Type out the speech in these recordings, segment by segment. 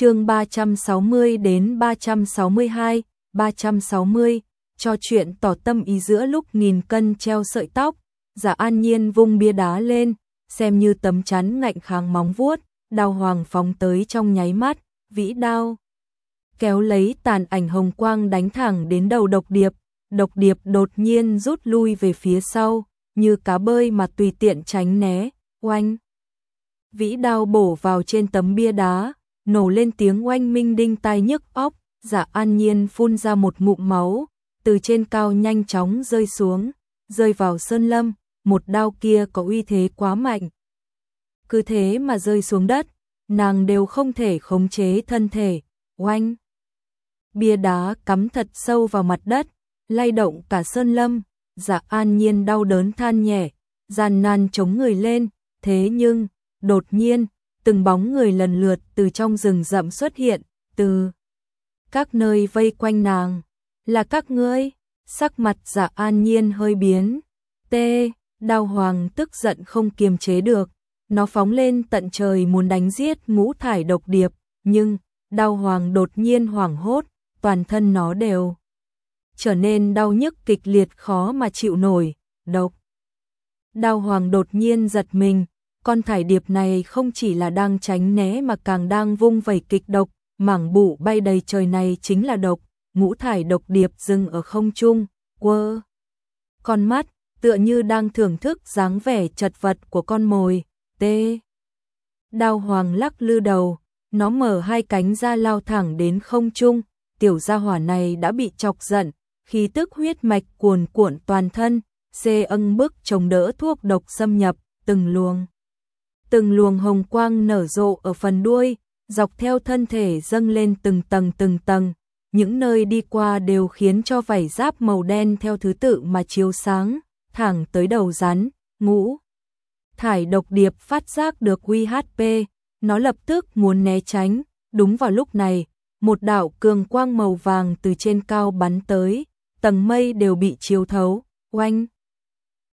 chương 360 đến 362, 360, cho chuyện tỏ tâm ý giữa lúc nghìn cân treo sợi tóc, giả an nhiên vung bia đá lên, xem như tấm chắn ngạnh kháng móng vuốt, đao hoàng phóng tới trong nháy mắt, vĩ đao. Kéo lấy tàn ảnh hồng quang đánh thẳng đến đầu độc điệp, độc điệp đột nhiên rút lui về phía sau, như cá bơi mà tùy tiện tránh né, oanh. Vĩ đao bổ vào trên tấm bia đá, nổ lên tiếng oanh minh đinh tai nhức óc, giả an nhiên phun ra một ngụm máu, từ trên cao nhanh chóng rơi xuống, rơi vào sơn lâm, một đao kia có uy thế quá mạnh. Cứ thế mà rơi xuống đất, nàng đều không thể khống chế thân thể, oanh. Bia đá cắm thật sâu vào mặt đất, lay động cả sơn lâm, giả an nhiên đau đớn than nhẹ, gian nan chống người lên, thế nhưng, đột nhiên, từng bóng người lần lượt từ trong rừng rậm xuất hiện, từ các nơi vây quanh nàng, là các ngươi, sắc mặt giả an nhiên hơi biến, tê, đao hoàng tức giận không kiềm chế được, nó phóng lên tận trời muốn đánh giết ngũ thải độc điệp, nhưng, đao hoàng đột nhiên hoảng hốt, toàn thân nó đều trở nên đau nhức kịch liệt khó mà chịu nổi, độc. Đao hoàng đột nhiên giật mình, con thải điệp này không chỉ là đang tránh né mà càng đang vung vẩy kịch độc, mảng bụ bay đầy trời này chính là độc, ngũ thải độc điệp dừng ở không trung, quơ. Con mắt, tựa như đang thưởng thức dáng vẻ chật vật của con mồi, tê. Đao hoàng lắc lư đầu, nó mở hai cánh ra lao thẳng đến không trung, tiểu gia hỏa này đã bị chọc giận, khi tức huyết mạch cuồn cuộn toàn thân, xê âng bức chống đỡ thuốc độc xâm nhập, từng luồng. Từng luồng hồng quang nở rộ ở phần đuôi, dọc theo thân thể dâng lên từng tầng từng tầng, những nơi đi qua đều khiến cho vảy giáp màu đen theo thứ tự mà chiếu sáng, thẳng tới đầu rắn, ngũ. Thải độc điệp phát giác được huy HP, nó lập tức muốn né tránh, đúng vào lúc này, một đạo cường quang màu vàng từ trên cao bắn tới, tầng mây đều bị chiếu thấu, oanh.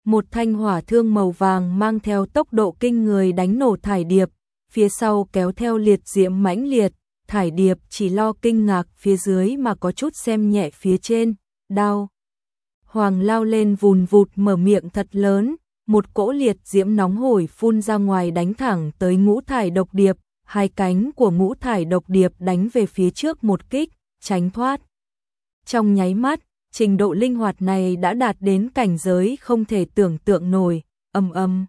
Một thanh hỏa thương màu vàng mang theo tốc độ kinh người đánh nổ thải điệp, phía sau kéo theo liệt diễm mãnh liệt, thải điệp chỉ lo kinh ngạc phía dưới mà có chút xem nhẹ phía trên, đau. Hoàng lao lên vùn vụt mở miệng thật lớn, một cỗ liệt diễm nóng hổi phun ra ngoài đánh thẳng tới ngũ thải độc điệp, hai cánh của ngũ thải độc điệp đánh về phía trước một kích, tránh thoát. Trong nháy mắt, trình độ linh hoạt này đã đạt đến cảnh giới không thể tưởng tượng nổi, âm âm.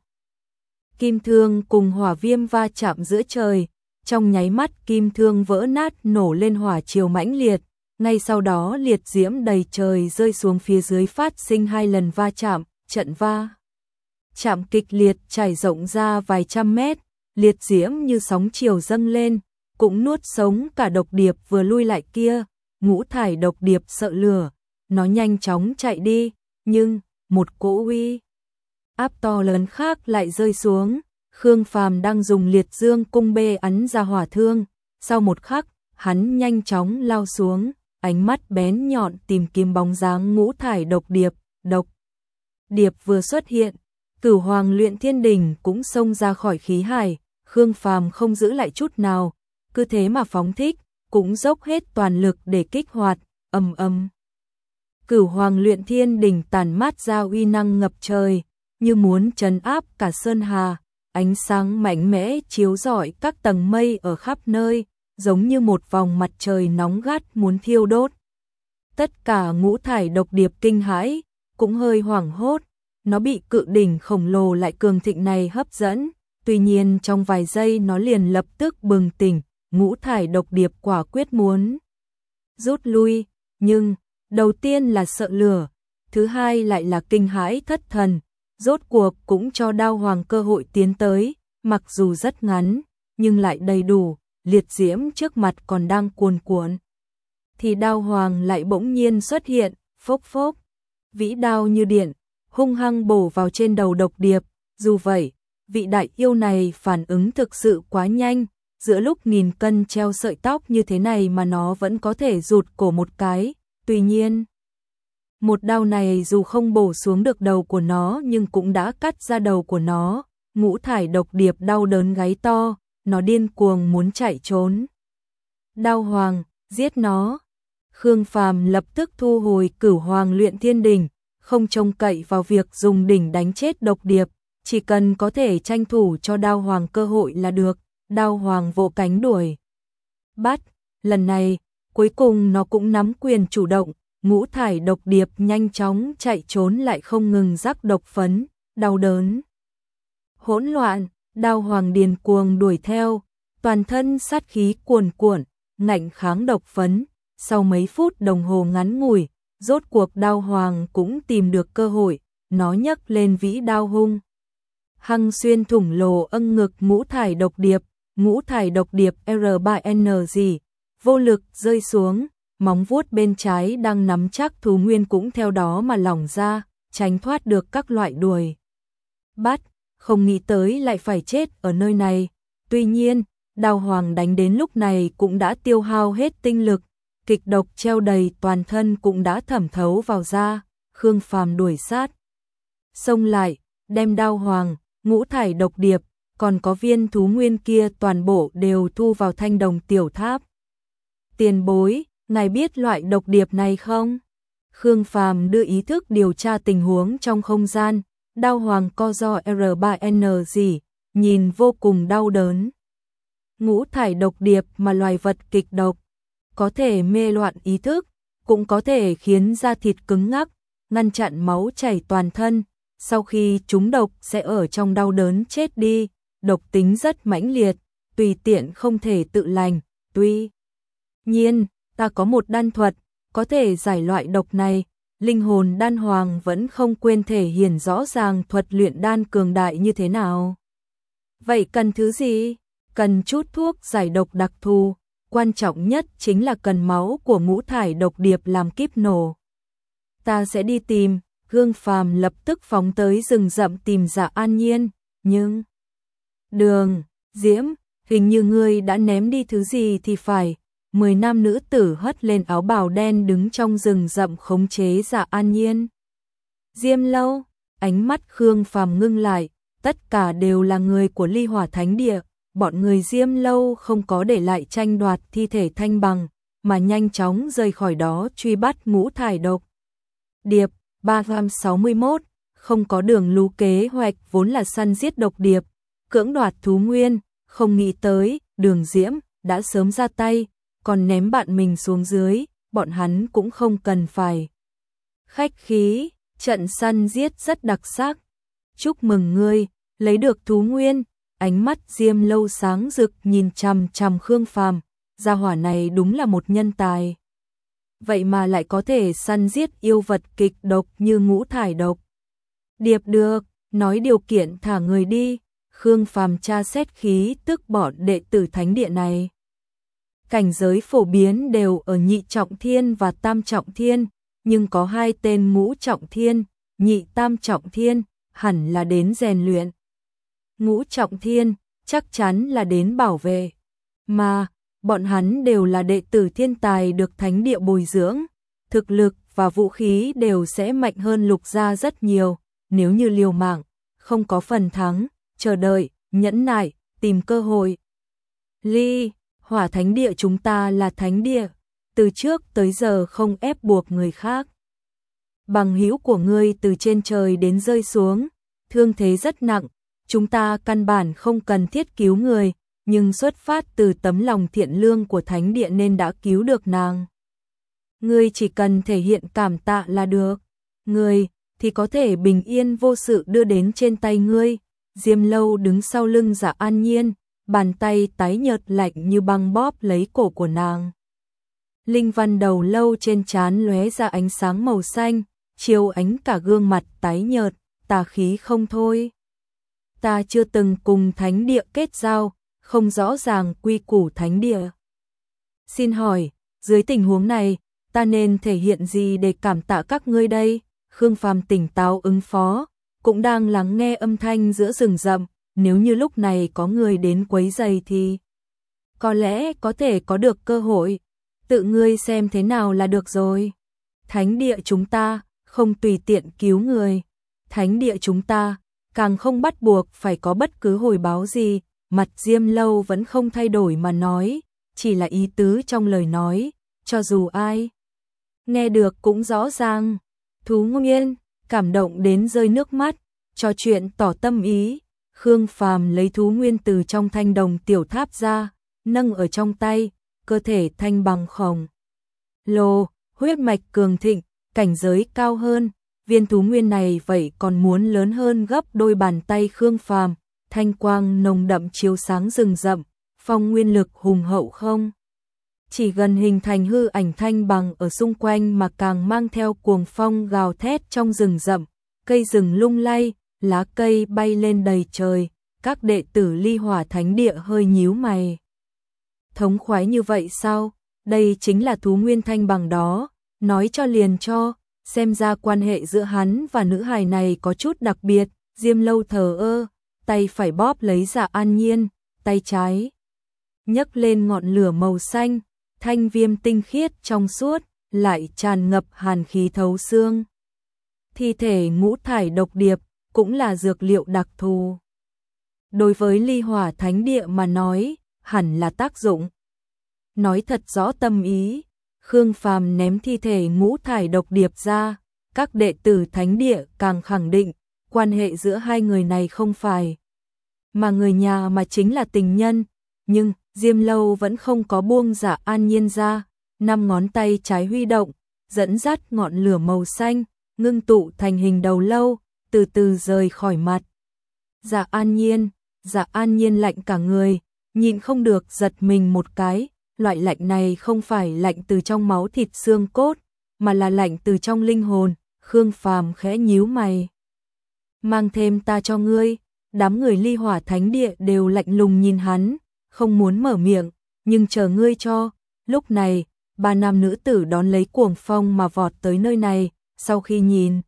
Kim thương cùng hỏa viêm va chạm giữa trời, trong nháy mắt kim thương vỡ nát nổ lên hỏa chiều mãnh liệt, ngay sau đó liệt diễm đầy trời rơi xuống phía dưới phát sinh hai lần va chạm, trận va. Chạm kịch liệt trải rộng ra vài trăm mét, liệt diễm như sóng chiều dâng lên, cũng nuốt sống cả độc điệp vừa lui lại kia, ngũ thải độc điệp sợ lửa, nó nhanh chóng chạy đi, nhưng một cỗ uy áp to lớn khác lại rơi xuống. Khương Phàm đang dùng liệt dương cung bê ấn ra hỏa thương, sau một khắc, hắn nhanh chóng lao xuống, ánh mắt bén nhọn tìm kiếm bóng dáng ngũ thải độc điệp, độc. Điệp vừa xuất hiện, cửu hoàng luyện thiên đỉnh cũng xông ra khỏi khí hải, Khương Phàm không giữ lại chút nào, cứ thế mà phóng thích, cũng dốc hết toàn lực để kích hoạt, âm âm. Cửu hoàng luyện thiên đỉnh tàn mát ra uy năng ngập trời, như muốn trấn áp cả sơn hà, ánh sáng mạnh mẽ chiếu rọi các tầng mây ở khắp nơi, giống như một vòng mặt trời nóng gắt muốn thiêu đốt. Tất cả ngũ thải độc điệp kinh hãi, cũng hơi hoảng hốt, nó bị cự đỉnh khổng lồ lại cường thịnh này hấp dẫn, tuy nhiên trong vài giây nó liền lập tức bừng tỉnh, ngũ thải độc điệp quả quyết muốn rút lui, nhưng đầu tiên là sợ lửa, thứ hai lại là kinh hãi thất thần, rốt cuộc cũng cho đao hoàng cơ hội tiến tới, mặc dù rất ngắn, nhưng lại đầy đủ, liệt diễm trước mặt còn đang cuồn cuộn. Thì đao hoàng lại bỗng nhiên xuất hiện, phốc phốc, vĩ đao như điện, hung hăng bổ vào trên đầu độc điệp, dù vậy, vị đại yêu này phản ứng thực sự quá nhanh, giữa lúc nghìn cân treo sợi tóc như thế này mà nó vẫn có thể rụt cổ một cái, tuy nhiên một đao này dù không bổ xuống được đầu của nó nhưng cũng đã cắt ra đầu của nó, ngũ thải độc điệp đau đớn gáy to, nó điên cuồng muốn chạy trốn. Đao hoàng, giết nó. Khương Phàm lập tức thu hồi cửu hoàng luyện thiên đỉnh, không trông cậy vào việc dùng đỉnh đánh chết độc điệp, chỉ cần có thể tranh thủ cho đao hoàng cơ hội là được, đao hoàng vỗ cánh đuổi. Bắt, lần này, cuối cùng nó cũng nắm quyền chủ động, ngũ thải độc điệp nhanh chóng chạy trốn lại không ngừng rắc độc phấn, đau đớn. Hỗn loạn, đao hoàng điền cuồng đuổi theo, toàn thân sát khí cuồn cuộn, ngạnh kháng độc phấn, sau mấy phút đồng hồ ngắn ngủi, rốt cuộc đao hoàng cũng tìm được cơ hội, nó nhấc lên vĩ đao hung. Hăng xuyên thủng lồ ân ngực ngũ thải độc điệp, ngũ thải độc điệp R3N gì, vô lực rơi xuống, móng vuốt bên trái đang nắm chắc thú nguyên cũng theo đó mà lỏng ra, tránh thoát được các loại đuổi. Bắt, không nghĩ tới lại phải chết ở nơi này. Tuy nhiên, đào hoàng đánh đến lúc này cũng đã tiêu hao hết tinh lực, kịch độc treo đầy toàn thân cũng đã thẩm thấu vào da, Khương Phàm đuổi sát. Xông lại, đem đao hoàng, ngũ thải độc điệp, còn có viên thú nguyên kia toàn bộ đều thu vào thanh đồng tiểu tháp. Tiền bối, ngài biết loại độc điệp này không? Khương Phàm đưa ý thức điều tra tình huống trong không gian, đau hoàng co do R3N gì, nhìn vô cùng đau đớn. Ngũ thải độc điệp mà loài vật kịch độc, có thể mê loạn ý thức, cũng có thể khiến da thịt cứng ngắc, ngăn chặn máu chảy toàn thân, sau khi chúng độc sẽ ở trong đau đớn chết đi, độc tính rất mãnh liệt, tùy tiện không thể tự lành, tuy nhiên, ta có một đan thuật, có thể giải loại độc này, linh hồn đan hoàng vẫn không quên thể hiện rõ ràng thuật luyện đan cường đại như thế nào. Vậy cần thứ gì? Cần chút thuốc giải độc đặc thù, quan trọng nhất chính là cần máu của ngũ thải độc điệp làm kíp nổ. Ta sẽ đi tìm, gương phàm lập tức phóng tới rừng rậm tìm dạ an nhiên, nhưng... Đường, Diễm, hình như ngươi đã ném đi thứ gì thì phải, mười nam nữ tử hất lên áo bào đen đứng trong rừng rậm khống chế dạ an nhiên. Diêm lâu, ánh mắt Khương Phàm ngưng lại, tất cả đều là người của ly hỏa thánh địa, bọn người diêm lâu không có để lại tranh đoạt thi thể thanh bằng, mà nhanh chóng rời khỏi đó truy bắt ngũ thải độc. Điệp, 361, không có đường lưu kế hoạch vốn là săn giết độc điệp, cưỡng đoạt thú nguyên, không nghĩ tới, đường diễm, đã sớm ra tay, còn ném bạn mình xuống dưới, bọn hắn cũng không cần phải. Khách khí, trận săn giết rất đặc sắc. Chúc mừng ngươi, lấy được thú nguyên, ánh mắt diêm lâu sáng rực nhìn chằm chằm Khương Phàm, gia hỏa này đúng là một nhân tài. Vậy mà lại có thể săn giết yêu vật kịch độc như ngũ thải độc. Điệp được, nói điều kiện thả người đi, Khương Phàm tra xét khí tức bỏ đệ tử thánh địa này cảnh giới phổ biến đều ở nhị trọng thiên và tam trọng thiên, nhưng có hai tên ngũ trọng thiên, nhị tam trọng thiên, hẳn là đến rèn luyện. Ngũ trọng thiên, chắc chắn là đến bảo vệ. Mà, bọn hắn đều là đệ tử thiên tài được thánh địa bồi dưỡng, thực lực và vũ khí đều sẽ mạnh hơn lục gia rất nhiều, nếu như liều mạng, không có phần thắng, chờ đợi, nhẫn nại, tìm cơ hội. Ly hỏa thánh địa chúng ta là thánh địa, từ trước tới giờ không ép buộc người khác. Bằng hữu của ngươi từ trên trời đến rơi xuống, thương thế rất nặng, chúng ta căn bản không cần thiết cứu người, nhưng xuất phát từ tấm lòng thiện lương của thánh địa nên đã cứu được nàng. Ngươi chỉ cần thể hiện cảm tạ là được, ngươi thì có thể bình yên vô sự đưa đến trên tay ngươi. Diêm lâu đứng sau lưng giả an nhiên, bàn tay tái nhợt lạnh như băng bóp lấy cổ của nàng. Linh văn đầu lâu trên trán lóe ra ánh sáng màu xanh, chiếu ánh cả gương mặt tái nhợt, tà khí không thôi. Ta chưa từng cùng thánh địa kết giao, không rõ ràng quy củ thánh địa. Xin hỏi, dưới tình huống này, ta nên thể hiện gì để cảm tạ các ngươi đây? Khương Phàm tỉnh táo ứng phó, cũng đang lắng nghe âm thanh giữa rừng rậm, nếu như lúc này có người đến quấy giày thì có lẽ có thể có được cơ hội, tự ngươi xem thế nào là được rồi. Thánh địa chúng ta không tùy tiện cứu người, thánh địa chúng ta càng không bắt buộc phải có bất cứ hồi báo gì, mặt Diêm Lâu vẫn không thay đổi mà nói, chỉ là ý tứ trong lời nói, cho dù ai nghe được cũng rõ ràng. Thú Nguyên cảm động đến rơi nước mắt, trò chuyện tỏ tâm ý. Khương Phàm lấy thú nguyên từ trong thanh đồng tiểu tháp ra, nâng ở trong tay, cơ thể thanh bằng khổng. Lồ, huyết mạch cường thịnh, cảnh giới cao hơn, viên thú nguyên này vậy còn muốn lớn hơn gấp đôi bàn tay Khương Phàm, thanh quang nồng đậm chiếu sáng rừng rậm, phong nguyên lực hùng hậu không? Chỉ gần hình thành hư ảnh thanh bằng ở xung quanh mà càng mang theo cuồng phong gào thét trong rừng rậm, cây rừng lung lay, lá cây bay lên đầy trời, các đệ tử ly hỏa thánh địa hơi nhíu mày. Thống khoái như vậy sao? Đây chính là thú nguyên thanh bằng đó, nói cho liền cho, xem ra quan hệ giữa hắn và nữ hài này có chút đặc biệt, Diêm Lâu thờ ơ, tay phải bóp lấy Dạ An Nhiên, tay trái nhấc lên ngọn lửa màu xanh, thanh viêm tinh khiết trong suốt, lại tràn ngập hàn khí thấu xương. Thi thể ngũ thải độc điệp cũng là dược liệu đặc thù. Đối với ly hỏa thánh địa mà nói, hẳn là tác dụng. Nói thật rõ tâm ý, Khương Phàm ném thi thể ngũ thải độc điệp ra, các đệ tử thánh địa càng khẳng định, quan hệ giữa hai người này không phải mà người nhà mà chính là tình nhân, nhưng Diêm Lâu vẫn không có buông giả an nhiên ra, năm ngón tay trái huy động, dẫn dắt ngọn lửa màu xanh, ngưng tụ thành hình đầu lâu, từ từ rời khỏi mặt. Dạ an nhiên, dạ an nhiên lạnh cả người, nhìn không được giật mình một cái, loại lạnh này không phải lạnh từ trong máu thịt xương cốt, mà là lạnh từ trong linh hồn, Khương Phàm khẽ nhíu mày. Mang thêm ta cho ngươi, đám người ly hỏa thánh địa đều lạnh lùng nhìn hắn, không muốn mở miệng, nhưng chờ ngươi cho. Lúc này, ba nam nữ tử đón lấy cuồng phong mà vọt tới nơi này, sau khi nhìn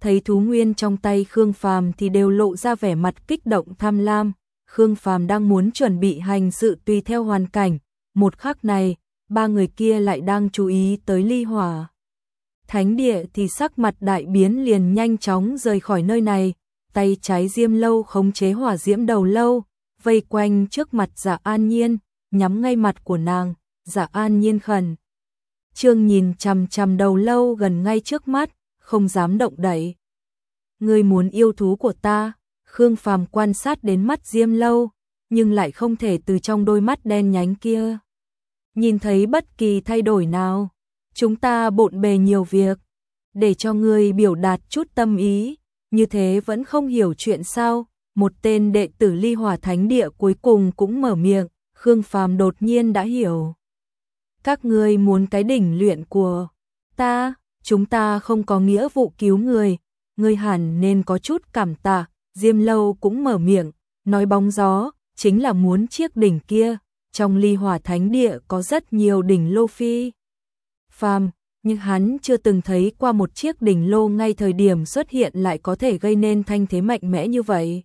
thấy thú nguyên trong tay Khương Phàm thì đều lộ ra vẻ mặt kích động tham lam. Khương Phàm đang muốn chuẩn bị hành sự tùy theo hoàn cảnh, một khắc này, ba người kia lại đang chú ý tới ly hỏa. Thánh địa thì sắc mặt đại biến liền nhanh chóng rời khỏi nơi này, tay trái diêm lâu khống chế hỏa diễm đầu lâu, vây quanh trước mặt giả an nhiên, nhắm ngay mặt của nàng, giả an nhiên khẩn. Trương nhìn chằm chằm đầu lâu gần ngay trước mắt, không dám động đậy. Ngươi muốn yêu thú của ta, Khương Phàm quan sát đến mắt Diêm Lâu, nhưng lại không thể từ trong đôi mắt đen nhánh kia nhìn thấy bất kỳ thay đổi nào. Chúng ta bộn bề nhiều việc, để cho ngươi biểu đạt chút tâm ý, như thế vẫn không hiểu chuyện sao? Một tên đệ tử Ly Hỏa Thánh Địa cuối cùng cũng mở miệng, Khương Phàm đột nhiên đã hiểu. Các ngươi muốn cái đỉnh luyện của ta, chúng ta không có nghĩa vụ cứu người, ngươi hẳn nên có chút cảm tạ, Diêm Lâu cũng mở miệng, nói bóng gió, chính là muốn chiếc đỉnh kia, trong ly hỏa thánh địa có rất nhiều đỉnh lô phi. Phàm, nhưng hắn chưa từng thấy qua một chiếc đỉnh lô ngay thời điểm xuất hiện lại có thể gây nên thanh thế mạnh mẽ như vậy.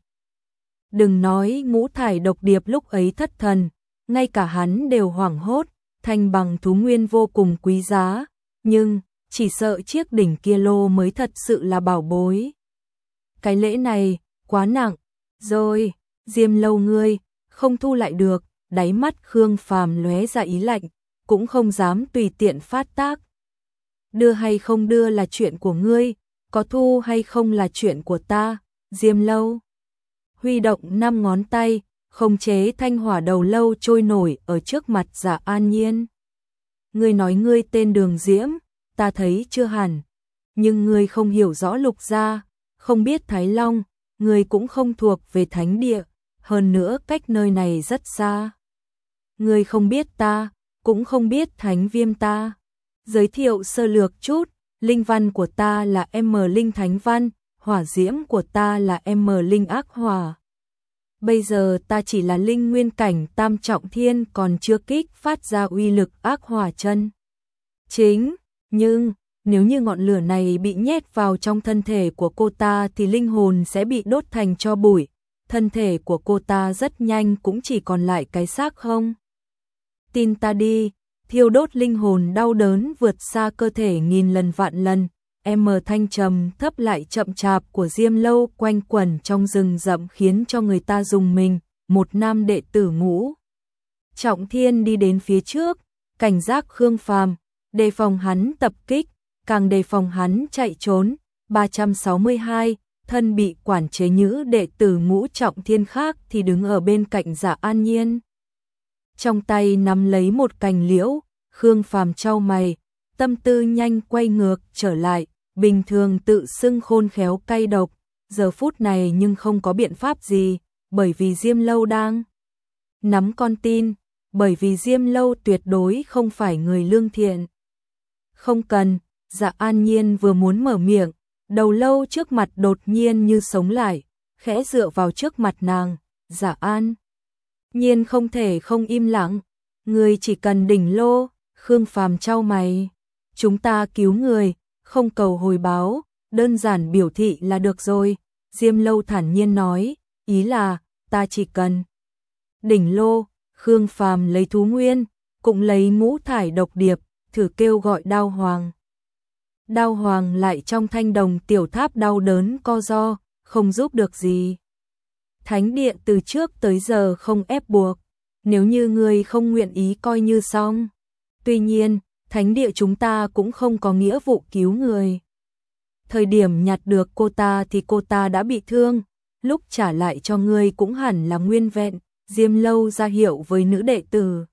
Đừng nói ngũ thải độc điệp lúc ấy thất thần, ngay cả hắn đều hoảng hốt, thanh bằng thú nguyên vô cùng quý giá, nhưng chỉ sợ chiếc đỉnh kia lô mới thật sự là bảo bối. Cái lễ này, quá nặng, rồi, diêm lâu ngươi, không thu lại được, đáy mắt Khương Phàm lóe ra ý lạnh, cũng không dám tùy tiện phát tác. Đưa hay không đưa là chuyện của ngươi, có thu hay không là chuyện của ta, Diêm Lâu. Huy động năm ngón tay, không chế thanh hỏa đầu lâu trôi nổi ở trước mặt giả An Nhiên. Ngươi nói ngươi tên Đường Diễm, ta thấy chưa hẳn, nhưng ngươi không hiểu rõ lục gia, không biết Thái Long, ngươi cũng không thuộc về thánh địa, hơn nữa cách nơi này rất xa. Ngươi không biết ta, cũng không biết thánh viêm ta. Giới thiệu sơ lược chút, linh văn của ta là M linh thánh văn, hỏa diễm của ta là M linh ác hỏa. Bây giờ ta chỉ là linh nguyên cảnh tam trọng thiên còn chưa kích phát ra uy lực ác hỏa chân. Chính, nhưng nếu như ngọn lửa này bị nhét vào trong thân thể của cô ta thì linh hồn sẽ bị đốt thành cho bụi, thân thể của cô ta rất nhanh cũng chỉ còn lại cái xác không. Tin ta đi, thiêu đốt linh hồn đau đớn vượt xa cơ thể nghìn lần vạn lần. Em mờ thanh trầm thấp lại chậm chạp của Diêm Lâu quanh quẩn trong rừng rậm khiến cho người ta dùng mình, một nam đệ tử ngũ. Trọng Thiên đi đến phía trước, cảnh giác Khương Phàm, đề phòng hắn tập kích, càng đề phòng hắn chạy trốn. 362, thân bị quản chế nhữ đệ tử ngũ Trọng Thiên khác thì đứng ở bên cạnh Giả An Nhiên. Trong tay nắm lấy một cành liễu, Khương Phàm trao mày, tâm tư nhanh quay ngược trở lại, bình thường tự xưng khôn khéo cay độc, giờ phút này nhưng không có biện pháp gì, bởi vì Diêm Lâu đang nắm con tin, bởi vì Diêm Lâu tuyệt đối không phải người lương thiện. Không cần, dạ an nhiên vừa muốn mở miệng, đầu lâu trước mặt đột nhiên như sống lại, khẽ dựa vào trước mặt nàng, dạ an. Nhiên không thể không im lặng, người chỉ cần đỉnh lô, Khương Phàm trao mày. Chúng ta cứu người, không cầu hồi báo, đơn giản biểu thị là được rồi. Diêm lâu thản nhiên nói, ý là, ta chỉ cần. Đỉnh lô, Khương Phàm lấy thú nguyên, cũng lấy ngũ thải độc điệp, thử kêu gọi đao hoàng. Đao hoàng lại trong thanh đồng tiểu tháp đau đớn co do, không giúp được gì. Thánh điện từ trước tới giờ không ép buộc, nếu như người không nguyện ý coi như xong. Tuy nhiên, thánh địa chúng ta cũng không có nghĩa vụ cứu người. Thời điểm nhặt được cô ta thì cô ta đã bị thương, lúc trả lại cho ngươi cũng hẳn là nguyên vẹn, Diêm Lâu ra hiệu với nữ đệ tử.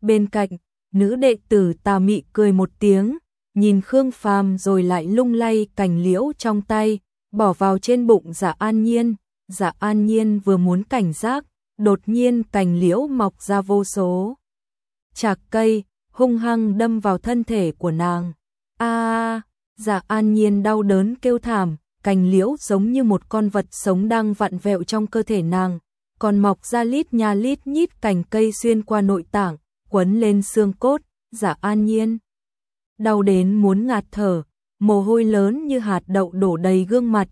Bên cạnh, nữ đệ tử tà mị cười một tiếng, nhìn Khương Phàm rồi lại lung lay cành liễu trong tay, bỏ vào trên bụng Dạ An Nhiên. Dạ An Nhiên vừa muốn cảnh giác, đột nhiên cành liễu mọc ra vô số. Chạc cây, hung hăng đâm vào thân thể của nàng. A, Dạ An Nhiên đau đớn kêu thảm, cành liễu giống như một con vật sống đang vặn vẹo trong cơ thể nàng, còn mọc ra lít nha lít nhít cành cây xuyên qua nội tạng, quấn lên xương cốt, Dạ An Nhiên đau đến muốn ngạt thở, mồ hôi lớn như hạt đậu đổ đầy gương mặt.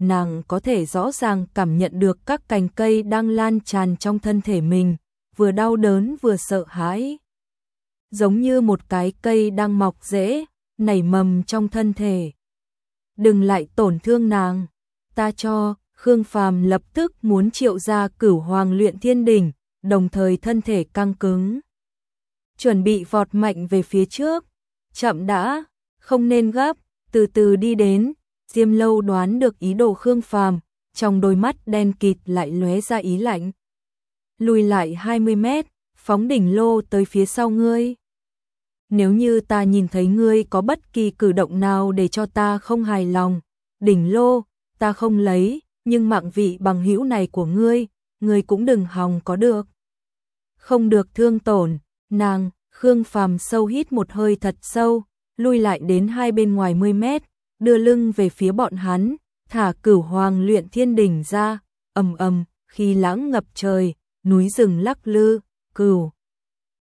Nàng có thể rõ ràng cảm nhận được các cành cây đang lan tràn trong thân thể mình, vừa đau đớn vừa sợ hãi giống như một cái cây đang mọc rễ, nảy mầm trong thân thể. Đừng lại tổn thương nàng, ta cho, Khương Phàm lập tức muốn triệu ra cửu hoàng luyện thiên đỉnh, đồng thời thân thể căng cứng. Chuẩn bị vọt mạnh về phía trước, chậm đã, không nên gấp, từ từ đi đến, Diêm Lâu đoán được ý đồ Khương Phàm, trong đôi mắt đen kịt lại lóe ra ý lạnh. Lùi lại 20 mét, phóng đỉnh lô tới phía sau ngươi nếu như ta nhìn thấy ngươi có bất kỳ cử động nào để cho ta không hài lòng, đỉnh lô, ta không lấy, nhưng mạng vị bằng hữu này của ngươi, ngươi cũng đừng hòng có được. Không được thương tổn, nàng, Khương Phàm sâu hít một hơi thật sâu, lui lại đến hai bên ngoài 10 mét, đưa lưng về phía bọn hắn, thả cửu hoàng luyện thiên đỉnh ra, ầm ầm, khi lãng ngập trời, núi rừng lắc lư, cửu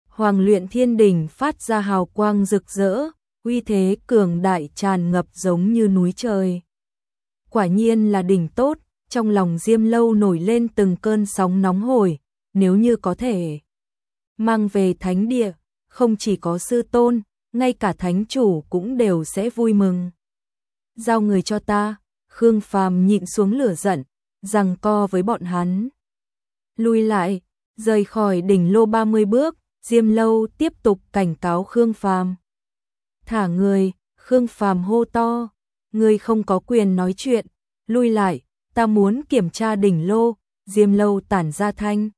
Hoàng luyện thiên đỉnh phát ra hào quang rực rỡ, uy thế cường đại tràn ngập giống như núi trời. Quả nhiên là đỉnh tốt, trong lòng Diêm Lâu nổi lên từng cơn sóng nóng hổi, nếu như có thể mang về thánh địa, không chỉ có sư tôn, ngay cả thánh chủ cũng đều sẽ vui mừng. Giao người cho ta, Khương Phàm nhịn xuống lửa giận, rằng co với bọn hắn. Lui lại, rời khỏi đỉnh lô 30 bước, Diêm Lâu tiếp tục cảnh cáo Khương Phàm. Thả người, Khương Phàm hô to, người không có quyền nói chuyện, lui lại, ta muốn kiểm tra đỉnh lô, Diêm Lâu tản ra thanh.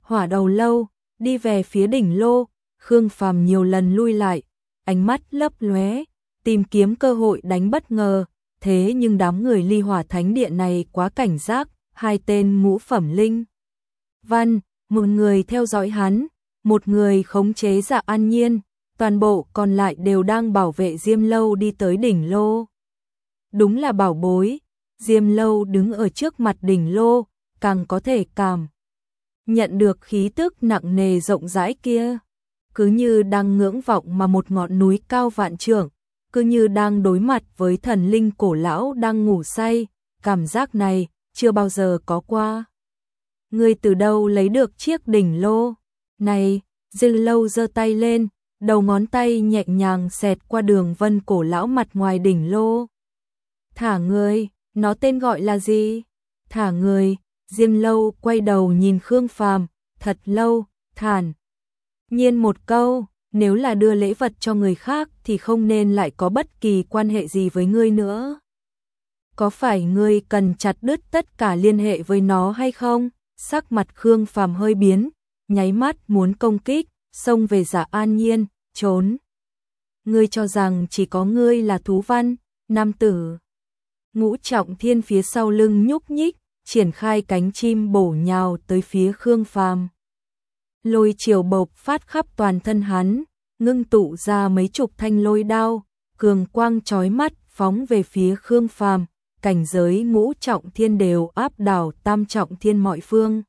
Hỏa đầu lâu, đi về phía đỉnh lô, Khương Phàm nhiều lần lui lại, ánh mắt lấp lóe, tìm kiếm cơ hội đánh bất ngờ, thế nhưng đám người ly hỏa thánh điện này quá cảnh giác, hai tên ngũ phẩm linh. Văn, một người theo dõi hắn, một người khống chế dạ an nhiên, toàn bộ còn lại đều đang bảo vệ Diêm Lâu đi tới đỉnh lô. Đúng là bảo bối, Diêm Lâu đứng ở trước mặt đỉnh lô, càng có thể cảm. Nhận được khí tức nặng nề rộng rãi kia, cứ như đang ngưỡng vọng mà một ngọn núi cao vạn trượng, cứ như đang đối mặt với thần linh cổ lão đang ngủ say, cảm giác này chưa bao giờ có qua. Ngươi từ đâu lấy được chiếc đỉnh lô? Này, dư lâu giơ tay lên, đầu ngón tay nhẹ nhàng xẹt qua đường vân cổ lão mặt ngoài đỉnh lô. Thả người, nó tên gọi là gì? Thả người, Diêm lâu quay đầu nhìn Khương Phàm, thật lâu, thản, nhiên một câu, nếu là đưa lễ vật cho người khác thì không nên lại có bất kỳ quan hệ gì với ngươi nữa. Có phải ngươi cần chặt đứt tất cả liên hệ với nó hay không? Sắc mặt Khương Phàm hơi biến, nháy mắt muốn công kích, xông về giả an nhiên, trốn. Ngươi cho rằng chỉ có ngươi là thú văn, nam tử. Ngũ trọng thiên phía sau lưng nhúc nhích, triển khai cánh chim bổ nhào tới phía Khương Phàm. Lôi chiều bộc phát khắp toàn thân hắn, ngưng tụ ra mấy chục thanh lôi đao, cường quang chói mắt phóng về phía Khương Phàm, cảnh giới ngũ trọng thiên đều áp đảo tam trọng thiên mọi phương.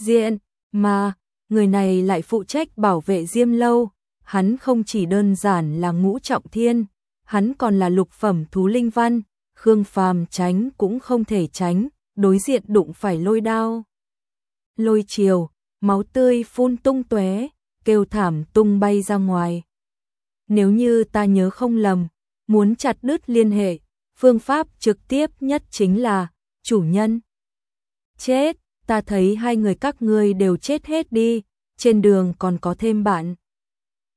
Diện, mà, người này lại phụ trách bảo vệ Diêm Lâu, hắn không chỉ đơn giản là ngũ trọng thiên, hắn còn là lục phẩm thú linh văn, Khương Phàm tránh cũng không thể tránh, đối diện đụng phải lôi đao. Lôi chiều, máu tươi phun tung tóe, kêu thảm tung bay ra ngoài. Nếu như ta nhớ không lầm, muốn chặt đứt liên hệ, phương pháp trực tiếp nhất chính là chủ nhân. Chết, ta thấy hai người các ngươi đều chết hết đi, trên đường còn có thêm bạn.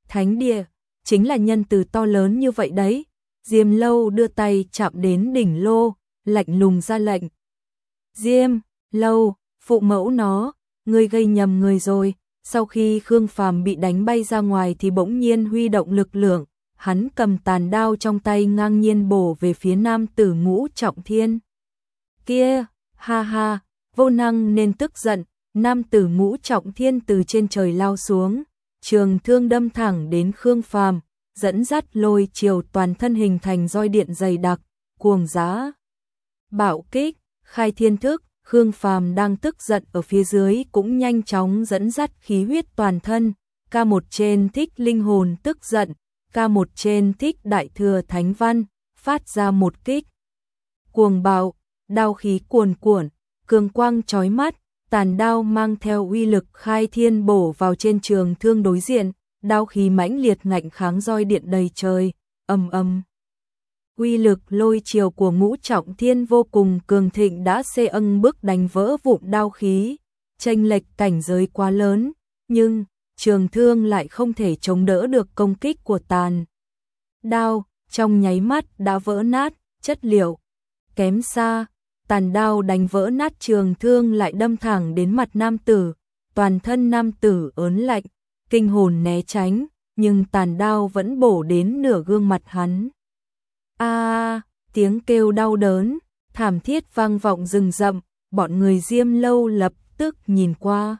Thánh địa, chính là nhân từ to lớn như vậy đấy. Diêm lâu đưa tay chạm đến đỉnh lô, lạnh lùng ra lệnh. Diêm, lâu, phụ mẫu nó, ngươi gây nhầm người rồi. Sau khi Khương Phàm bị đánh bay ra ngoài thì bỗng nhiên huy động lực lượng, hắn cầm tàn đao trong tay ngang nhiên bổ về phía nam tử ngũ trọng thiên. Kia, ha ha, vô năng nên tức giận, nam tử ngũ trọng thiên từ trên trời lao xuống, trường thương đâm thẳng đến Khương Phàm, dẫn dắt lôi chiều toàn thân hình thành roi điện dày đặc, cuồng giá. Bạo kích, khai thiên thức, Khương Phàm đang tức giận ở phía dưới cũng nhanh chóng dẫn dắt khí huyết toàn thân, ca một trên thích linh hồn tức giận, ca một trên thích đại thừa thánh văn, phát ra một kích. Cuồng bạo, đao khí cuồn cuộn, cường quang chói mắt, tàn đao mang theo uy lực khai thiên bổ vào trên trường thương đối diện, đao khí mãnh liệt ngạnh kháng roi điện đầy trời, âm âm. Uy lực lôi chiều của ngũ trọng thiên vô cùng cường thịnh đã xê ân bước đánh vỡ vụn đao khí, tranh lệch cảnh giới quá lớn, nhưng trường thương lại không thể chống đỡ được công kích của tàn. Đao, trong nháy mắt đã vỡ nát, chất liệu, kém xa, tàn đao đánh vỡ nát trường thương lại đâm thẳng đến mặt nam tử, toàn thân nam tử ớn lạnh, kinh hồn né tránh, nhưng tàn đao vẫn bổ đến nửa gương mặt hắn. A, tiếng kêu đau đớn, thảm thiết vang vọng rừng rậm, bọn người Diêm Lâu lập tức nhìn qua.